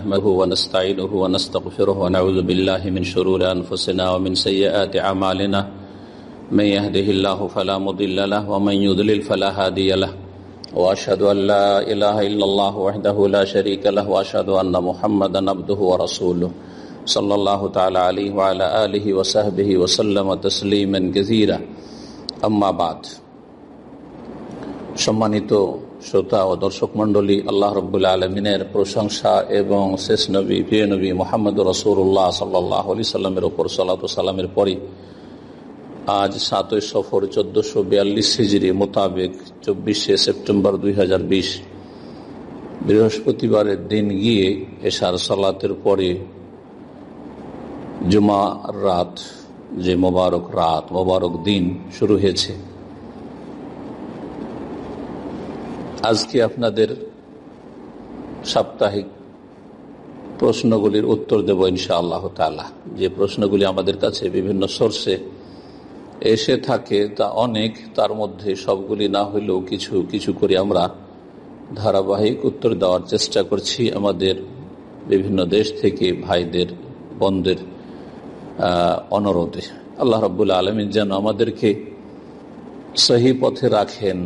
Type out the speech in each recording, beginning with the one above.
نحمده ونستعينه ونستغفره ونعوذ بالله من شرور أنفسنا ومن سيئات عمالنا من يهده الله فلا مضل له ومن يضلل فلا هادي له. وأشهد أن لا إله إلا الله وحده لا شريك له وأشهد أن محمد نبده ورسوله. صلى الله تعالى عليه وعلى آله وصحبه وسلم تسليما كثيرا. أما بعد. شمانتو শ্রোতা ও দর্শক মন্ডলী আল্লাহ রব্বুল্লা আলমিনের প্রশংসা এবং শেষ নবী, প্রিয় নবী মোহাম্মদ রসুল্লাহ সাল্লাহ আলি সাল্লামের ওপর সাল্লাত সাল্লামের পরে আজ সাতই সফর চোদ্দশো বিয়াল্লিশ হিজড়ি মোতাবেক চব্বিশে সেপ্টেম্বর দুই হাজার বিশ। বৃহস্পতিবারের দিন গিয়ে এশার সালাতের পরে জুমা রাত, যে মোবারক রাত, মোবারক দিন শুরু হয়েছে। আজকে আপনাদের সাপ্তাহিক প্রশ্নগুলির উত্তর দেব ইনশা আল্লাহ তালা যে প্রশ্নগুলি আমাদের কাছে বিভিন্ন সোর্সে এসে থাকে তা অনেক, তার মধ্যে সবগুলি না হইলেও কিছু কিছু করে আমরা ধারাবাহিক উত্তর দেওয়ার চেষ্টা করছি। আমাদের বিভিন্ন দেশ থেকে ভাইদের বন্ধের অনুরোধে। আল্লাহ রব্বুল আলমিন যেন আমাদেরকে সহি পথে রাখেন,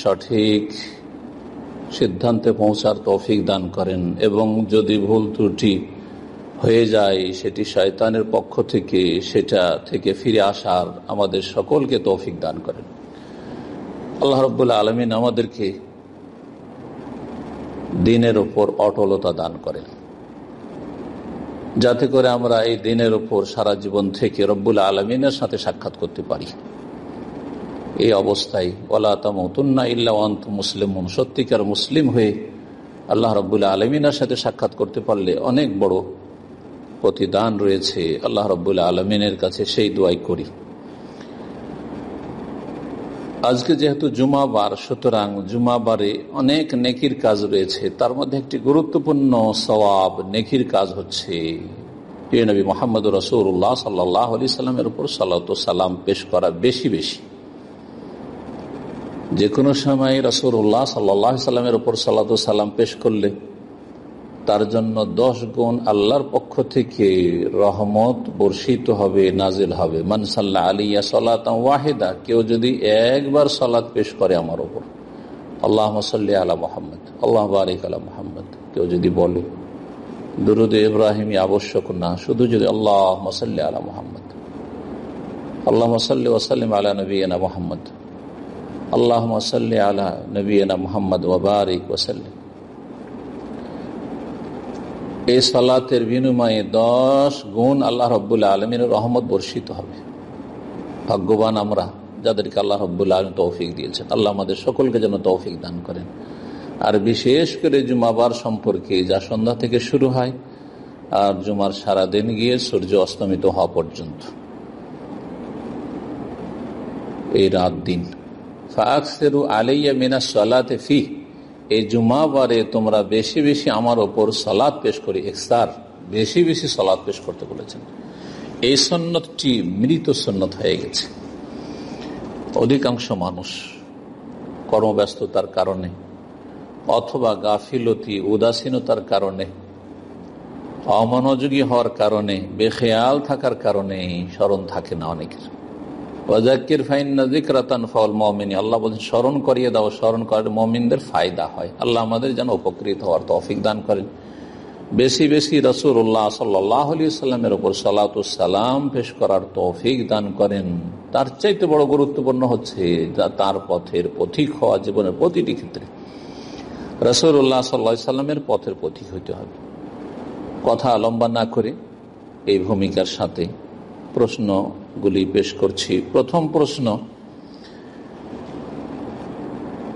সঠিক সিদ্ধান্তে পৌঁছার তৌফিক দান করেন এবং যদি ভুল ত্রুটি হয়ে যায়, সেটি শয়তানের পক্ষ থেকে, সেটা থেকে ফিরে আসার আমাদের সকলকে তৌফিক দান করেন। আল্লাহ রব্বুল্লা আলমিন আমাদেরকে দিনের ওপর অটলতা দান করেন। যাতে করে আমরা এই দিনের ওপর সারা জীবন থেকে রব্বুল আলমিনের সাথে সাক্ষাৎ করতে পারি। এই অবস্থায় ওলা তামতুন্না ইল্লা মুসলিম সত্যিকার মুসলিম হয়ে আল্লাহ রব্বুল্লা আলমিনার সাথে সাক্ষাৎ করতে পারলে অনেক বড় প্রতিদান রয়েছে। আল্লাহ রব্বুল্লা আলমিনের কাছে সেই দোয়াই করি। আজকে যেহেতু জুমাবার, সুতরাং জুমাবারে অনেক নেকির কাজ রয়েছে। তার মধ্যে একটি গুরুত্বপূর্ণ সওয়াব নেকির কাজ হচ্ছে, প্রিয় নবী মোহাম্মদ রসৌল্লাহ সাল্লাহ আলি সাল্লামের উপর সাল্লা সালাম পেশ করা বেশি বেশি। যে কোনো সময় রসুল্লাহ সাল্লাহ সাল্লামের উপর সাল্লা সাল্লাম পেশ করলে তার জন্য দশ গুণ আল্লাহর পক্ষ থেকে রহমত বর্ষিত হবে, নাজিল হবে। মানসাল্লাহ আলিয়া সাল্লাত ওয়াহেদা, কেউ যদি একবার সালাত পেশ করে আমার ওপর আল্লাহ মসল্লি আলা মোহাম্মদ, আল্লাহ বারিক আলা মোহাম্মদ, কেউ যদি বলে, দুরুদ ইব্রাহিমী আবশ্যক না, শুধু যদি আল্লাহ মসল্লি আলা মোহাম্মদ। আল্লাহ মসল্লি ওসাল্লিম আলা নবীনা মোহাম্মদ। আল্লাহ সাল্লি আলা নবীনা মোহাম্মদ ওবারিক ওসাল্লিম এই সালাতের বিনিময়ে দশ গুণ আল্লাহ রব্বুল্লা আলমীর রহমত বর্ষিত হবে। ভাগ্যবান আমরা, যাদেরকে আল্লাহ রব্বুল্লা আলম তৌফিক দিয়েছেন। আল্লাহ আমাদের সকলকে যেন তৌফিক দান করেন। আর বিশেষ করে জুমাবার সম্পর্কে যা সন্ধ্যা থেকে শুরু হয়, আর জুমার সারা দিন গিয়ে সূর্য অস্তমিত হওয়া পর্যন্ত। এই রাত দিন ফাকসেরু আলাইয়া মিনা সলাতে ফি। এই জুমাবারে তোমরা বেশি বেশি আমার ওপর সলাদ পেশ করি এক্সার বেশি বেশি সলাদ পেশ করতে বলেছেন। এই সন্ন্যতটি মৃত সন্ন্যত হয়ে গেছে। অধিকাংশ মানুষ কর্মব্যস্ততার কারণে অথবা গাফিলতি, উদাসীনতার কারণে, অমনোযোগী হওয়ার কারণে, বেখেয়াল থাকার কারণে স্মরণ থাকে না অনেকের। ওয়াজাকির ফাইন নজিক রাতান ফল মমিনী আল্লাহ বলছেন, স্মরণ করিয়ে দাও, স্মরণ করে মমিনদের ফায়দা হয়। আল্লাহ আমাদের যেন উপকৃত হওয়ার তৌফিক দান করেন। বেশি বেশি রসুল্লাহ সাল্লাহ সাল্লামের ওপর সালাতাম পেশ করার তৌফিক দান করেন। তার চাইতে বড় গুরুত্বপূর্ণ হচ্ছে তার পথের পথিক হওয়া জীবনের প্রতিটি ক্ষেত্রে। রসুল্লাহ সাল্লা সাল্লামের পথের পথিক হইতে হবে। কথা লম্বা না করে এই ভূমিকার সাথে প্রশ্নগুলি পেশ করছি। প্রথম প্রশ্ন,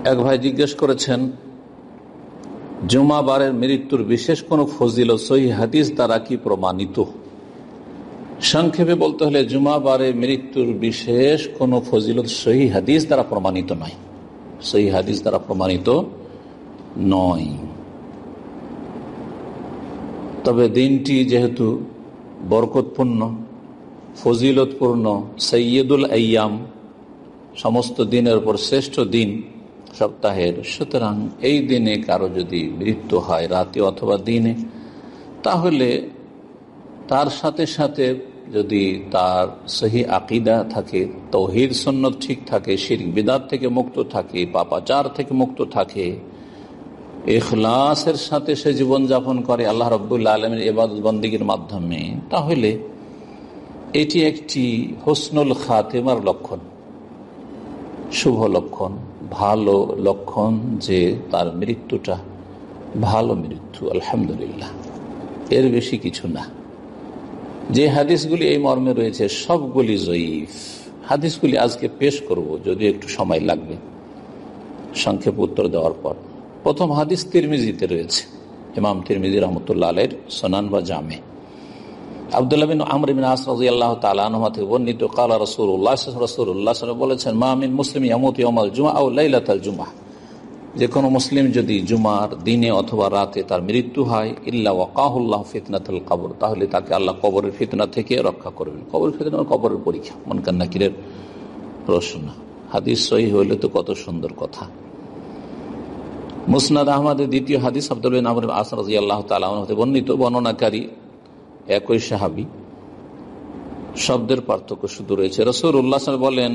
এক ভাই জিজ্ঞেস করেছেন, জুমাবারের মৃত্যুর বিশেষ কোন ফজিল সহি হাদিস দ্বারা কি প্রমাণিত? সংক্ষেপে বলতে হলে জুমাবারে মৃত্যুর বিশেষ কোন ফজিলত সহি হাদিস দ্বারা প্রমাণিত নয়। সহি হাদিস দ্বারা প্রমাণিত নয়। তবে দিনটি যেহেতু বরকতপূর্ণ ফজিলতপূর্ণ সৈয়দুল আয়াম, সমস্ত দিনের উপর শ্রেষ্ঠ দিন সপ্তাহের। সুতরাং এই দিনে কারও যদি মৃত্যু হয় রাতে অথবা দিনে, তাহলে তার সাথে সাথে যদি তার সহি আকিদা থাকে, তৌহিদ সন্ন্যত ঠিক থাকে শির বিদাত থেকে মুক্ত থাকে, পাপাচার থেকে মুক্ত থাকে এখলাসের সাথে সে জীবনযাপন করে, আল্লাহ রব্বুল্লা আলমের এবাদত বন্দীগীর মাধ্যমে, তাহলে এটি একটি হোসনুল খাতেমার লক্ষণ। শুভ লক্ষণ, ভালো লক্ষণ যে তার মৃত্যুটা ভালো মৃত্যু, আলহামদুলিল্লাহ। এর বেশি কিছু না। যে হাদিসগুলি এই মর্মে রয়েছে, সবগুলি জয়ীফ। হাদিসগুলি আজকে পেশ করব যদি একটু সময় লাগবে। সংক্ষেপ উত্তর দেওয়ার পর। প্রথম হাদিস তিরমিজিতে রয়েছে। ইমাম তিরমিজি রহমতুল্লাহ আলের সোনান বা জামে। বিন থেকে বর্ণিত বলেছেন মামিন মুসলিম যে কোনো মুসলিম যদি জুমার দিনে অথবা রাতে তার মৃত্যু হয়, ইল্লা ওয়াকাহুল্লাহ ফিতনাতুল কবর, তাহলে তাকে আল্লাহ কবরের ফিতনা থেকে রক্ষা করবেন। কবর ফিতনা কবরের পরীক্ষা। মনকান নাকিরের প্রশ্ন হাদিস সহি হইলে তো কত সুন্দর কথা। মুসনাদ আহমদের দ্বিতীয় হাদিস আব্দুল আসর আল্লাহ তালা বর্ণিত, বর্ণনাকারী একই সাহাবি। শব্দের পার্থক্য শুধু রয়েছে। রসুর উল্লাহ বলেন,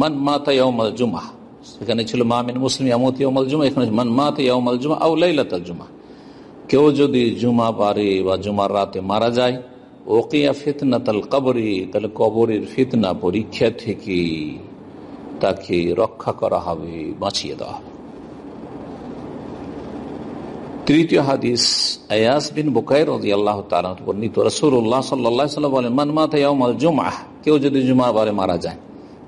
মান মাতা জুমা সেখানে ছিল মামিন মুসলিম ইয়ামাল জুমা এখানে মান মাত ইয়ামাল জুমা আউ লাইলাতাল জুমা কেউ যদি জুমা পারে বা জুমার রাতে মারা যায়, ওকিয়া ফিতনা তাল কবরি তাহলে কবরের ফিতনা পরীক্ষা থেকে তাকে রক্ষা করা হবে, বাঁচিয়ে দেওয়া হবে। তৃতীয় হাদিস, আয়াস বিন বুকাই রাজি আল্লাহ বর্ণিত রসুল্লাহ সাল্লাহ বলেন, মান মাথা ইয়ামাল জুমা কেউ যদি জুমা বারে মারা যায়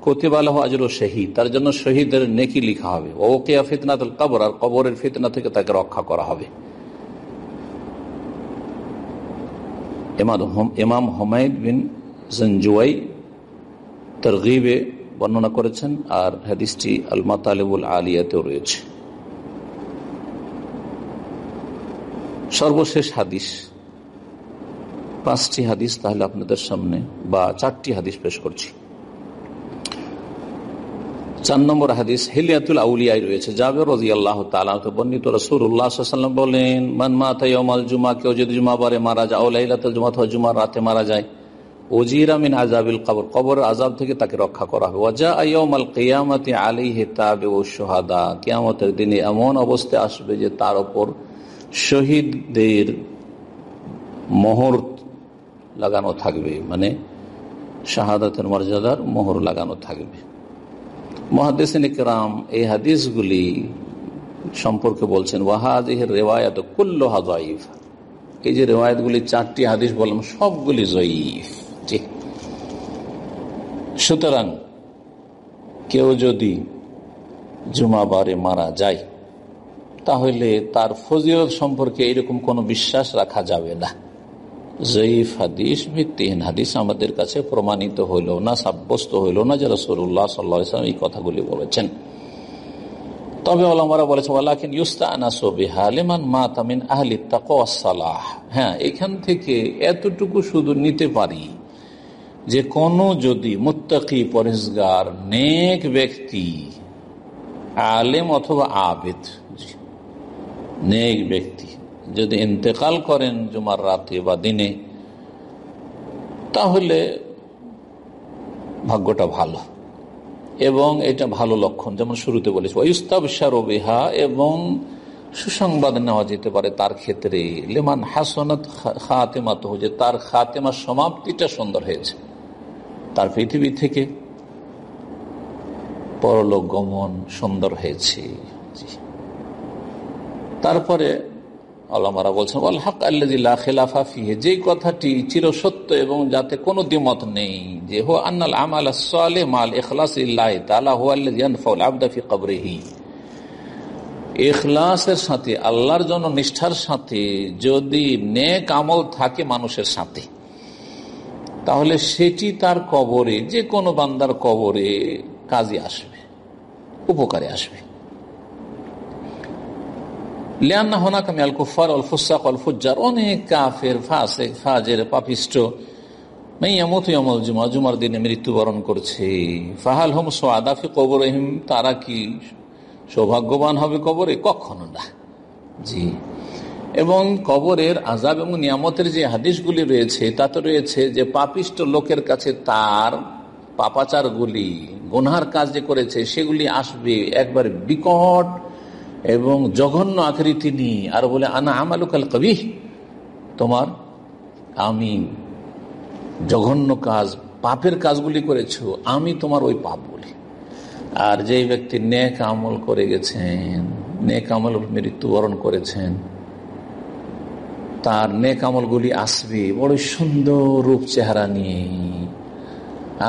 কতিবালাহ আজর শহীদ, তার জন্য শহীদের নেকি লিখা হবে। ওকেয়া ফিতনাতুল কবর আর কবরের ফিতনা থেকে তাকে রক্ষা করা হবে। ইমাম হুমায়দ বিন জঞ্জুয়াই তরগিবে বর্ণনা করেছেন, আর হাদিসটি আল আলিয়াতেও রয়েছে। সর্বশেষ হাদিস। পাঁচটি হাদিস তাহলে আপনাদের সামনে, বা চারটি হাদিস পেশ করছি। চার নম্বর হাদিস, হিলিয়াতুল আউলিয়ায় রয়েছে। জাবের রাজি আল্লাহ তালা বর্ণিত রসুল্লাহাম বলেন, মান মাতাল জুমা কেউ যদি জুমা বারে মারা যায় ওলাইলাতুল জুমা জুমার রাতে মারা যায় ওজিরামিন আজাবিল কবর কবর আজাব থেকে তাকে রক্ষা করা হবে। ওয়াজা আইয়মাল কেয়ামতি আলী হেতাবে ও সোহাদা কেয়ামতের দিনে এমন অবস্থায় আসবে যে তার ওপর শহীদদের মোহর লাগানো থাকবে মানে শাহাদাতের মর্যাদার মোহর লাগানো থাকবে। মহাদিসিন এই হাদিসগুলি সম্পর্কে বলছেন ওয়াহাদ রেওয়ায়ত কুল্ল হাজাইফ এই যে রেওয়ায়তগুলি, চারটি হাদিস বললাম, সবগুলি জয়ীফ সুতরাং কেউ যদি জুমাবারে মারা যায় তাহলে তার ফজিলত সম্পর্কে এরকম কোনো বিশ্বাস রাখা যাবে না। জয়ীফ হাদিস ভিত্তিহীন হাদিস আমাদের কাছে প্রমাণিত হইল না, সাব্যস্ত হইল না যে রসুল্লাহ সাল্লাম এই কথাগুলি বলেছেন। তবে ওলামারা বলেছে, ওয়ালাকিন ইউস্তা আনাসোবিহালেমান মা তামিন আহলি তাকওয়াসালাহ হ্যাঁ এখান থেকে এতটুকু শুধু নিতে পারি যে কোনো যদি মুত্তাকি পরেশগার নেক ব্যক্তি, আলেম অথবা আবেদ নেক ব্যক্তি। যদি ইন্তেকাল করেন জুমার রাতে বা দিনে, তাহলে ভাগ্যটা ভালো। এবং এটা ভালো লক্ষণ, যেমন শুরুতে বলেছি ওয়ুস্তাব শারবিহা এবং সুসংবাদ নেওয়া যেতে পারে তার ক্ষেত্রে। লেমান হাসনাত খাতেমাত যে তার খাতেমার সমাপ্তিটা সুন্দর হয়েছে। তার পৃথিবী থেকে পরলোক গমন সুন্দর হয়েছে। তারপরে আল্লামারা বলছেন আল হক আল্লাহ খেলাফা ফিহে যে কথাটি চির সত্য এবং যাতে কোনো দ্বিমত নেই, যে হো আন্নাল মাল এখলাস তালা হো আল্লাহ আবদাফি কবরেহি। এখলাসের সাথে, আল্লাহর জন্য নিষ্ঠার সাথে, যদি নেক আমল থাকে মানুষের সাথে, তাহলে সেটি তার কবরে, যে কোনো বান্দার কবরে কাজে আসবে, উপকারে আসবে। অনেক কাফের পাপিষ্ট জুমার দিনে মৃত্যুবরণ করছে। ফাহাল হোম সোয়াদাফি কবরহিম, তারা কি সৌভাগ্যবান হবে কবরে? কখনো না। জি। এবং কবরের আজাব এবং নিয়ামতের যে হাদিসগুলি রয়েছে তাতে রয়েছে যে পাপিষ্ট লোকের কাছে তার পাপাচারগুলি, গুনহার কাজ যে করেছে, সেগুলি আসবে একবার বিকট এবং জঘন্য আকৃতি নিয়ে আর বলে, আনা আমালুকাল কবি তোমার, আমি জঘন্য কাজ, পাপের কাজগুলি করেছ, আমি তোমার ওই পাপ বলি। আর যেই ব্যক্তি নেক আমল করে গেছেন, নেক আমল মৃত্যুবরণ করেছেন, তার নেক আমলগুলি আসবে। বড় সুন্দর রূপ চেহারা নিয়ে।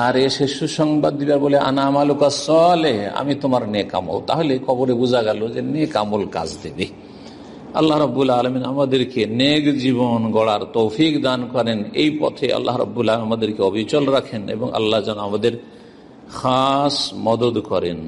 আর এসে সুসংবাদ দিবার বলে, আনা আমালুকা সলে, আমি তোমার নে কামল তাহলে কবরে বোঝা গেল যে নে কামল কাজ দেবে আল্লাহ রব্বুল আলমিন আমাদেরকে নেক জীবন গড়ার তৌফিক দান করেন। এই পথে আল্লাহ রব্বুল আমাদেরকে অবিচল রাখেন এবং আল্লাহ যেন আমাদের খাস মদদ করেন।